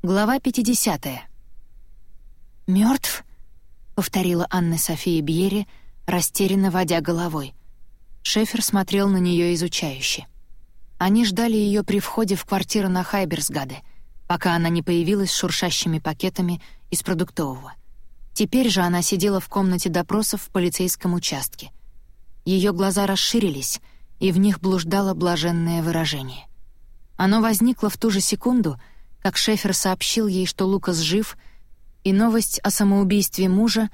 Глава 50. «Мёртв?» — повторила Анна София Бьери, растерянно водя головой. Шефер смотрел на нее изучающе. Они ждали ее при входе в квартиру на Хайберсгаде, пока она не появилась с шуршащими пакетами из продуктового. Теперь же она сидела в комнате допросов в полицейском участке. Ее глаза расширились, и в них блуждало блаженное выражение. Оно возникло в ту же секунду — как Шефер сообщил ей, что Лукас жив, и новость о самоубийстве мужа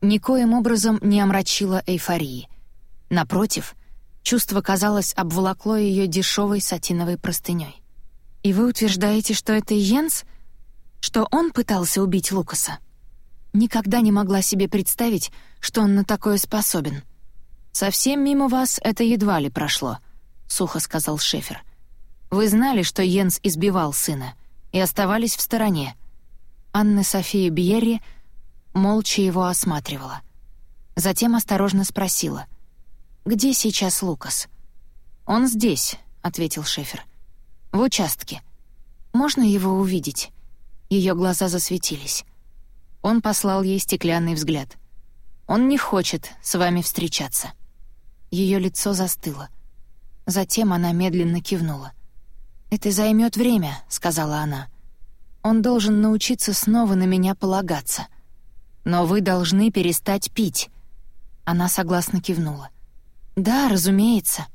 никоим образом не омрачила эйфории. Напротив, чувство, казалось, обволокло ее дешевой сатиновой простыней. «И вы утверждаете, что это Йенс? Что он пытался убить Лукаса?» Никогда не могла себе представить, что он на такое способен. «Совсем мимо вас это едва ли прошло», — сухо сказал Шефер. «Вы знали, что Йенс избивал сына и оставались в стороне. Анна София Бьерри молча его осматривала. Затем осторожно спросила. «Где сейчас Лукас?» «Он здесь», — ответил Шефер. «В участке. Можно его увидеть?» Ее глаза засветились. Он послал ей стеклянный взгляд. «Он не хочет с вами встречаться». Ее лицо застыло. Затем она медленно кивнула. «Это займет время», — сказала она. «Он должен научиться снова на меня полагаться. Но вы должны перестать пить». Она согласно кивнула. «Да, разумеется».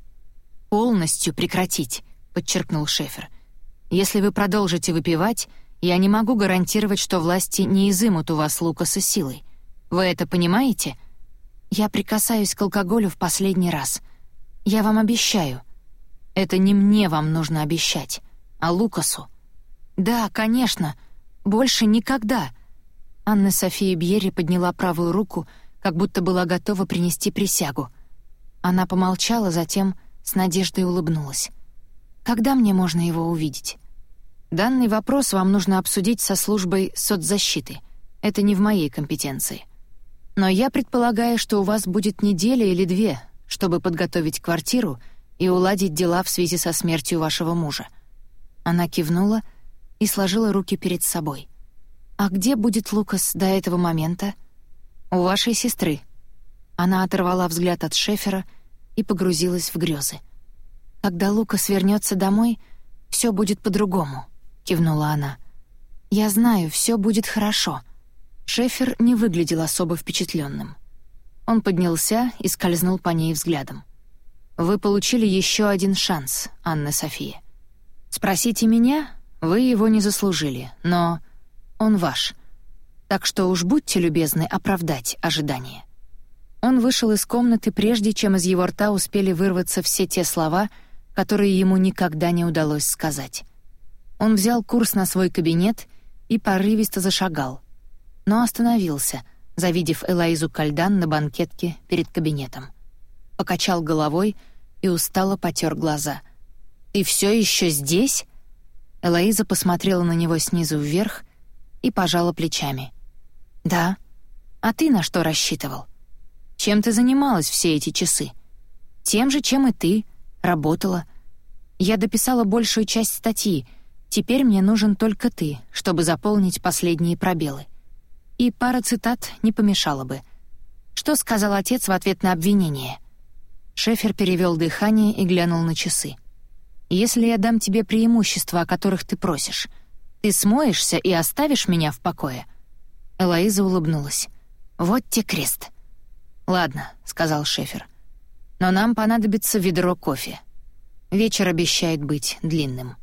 «Полностью прекратить», — подчеркнул Шефер. «Если вы продолжите выпивать, я не могу гарантировать, что власти не изымут у вас Лукаса силой. Вы это понимаете?» «Я прикасаюсь к алкоголю в последний раз. Я вам обещаю. Это не мне вам нужно обещать, а Лукасу. Да, конечно, больше никогда. Анна София Бьерри подняла правую руку, как будто была готова принести присягу. Она помолчала, затем с надеждой улыбнулась. «Когда мне можно его увидеть?» «Данный вопрос вам нужно обсудить со службой соцзащиты. Это не в моей компетенции. Но я предполагаю, что у вас будет неделя или две, чтобы подготовить квартиру — и уладить дела в связи со смертью вашего мужа». Она кивнула и сложила руки перед собой. «А где будет Лукас до этого момента?» «У вашей сестры». Она оторвала взгляд от Шефера и погрузилась в грезы. «Когда Лукас вернется домой, все будет по-другому», — кивнула она. «Я знаю, все будет хорошо». Шефер не выглядел особо впечатленным. Он поднялся и скользнул по ней взглядом. Вы получили еще один шанс, Анна София. Спросите меня, вы его не заслужили, но он ваш. Так что уж будьте любезны оправдать ожидания. Он вышел из комнаты, прежде чем из его рта успели вырваться все те слова, которые ему никогда не удалось сказать. Он взял курс на свой кабинет и порывисто зашагал, но остановился, завидев Элайзу Кальдан на банкетке перед кабинетом. Покачал головой — и устало потер глаза. «Ты все еще здесь?» Элоиза посмотрела на него снизу вверх и пожала плечами. «Да. А ты на что рассчитывал? Чем ты занималась все эти часы? Тем же, чем и ты. Работала. Я дописала большую часть статьи. Теперь мне нужен только ты, чтобы заполнить последние пробелы. И пара цитат не помешала бы. Что сказал отец в ответ на обвинение?» Шефер перевел дыхание и глянул на часы. «Если я дам тебе преимущества, о которых ты просишь, ты смоешься и оставишь меня в покое?» Элоиза улыбнулась. «Вот те крест». «Ладно», — сказал Шефер. «Но нам понадобится ведро кофе. Вечер обещает быть длинным».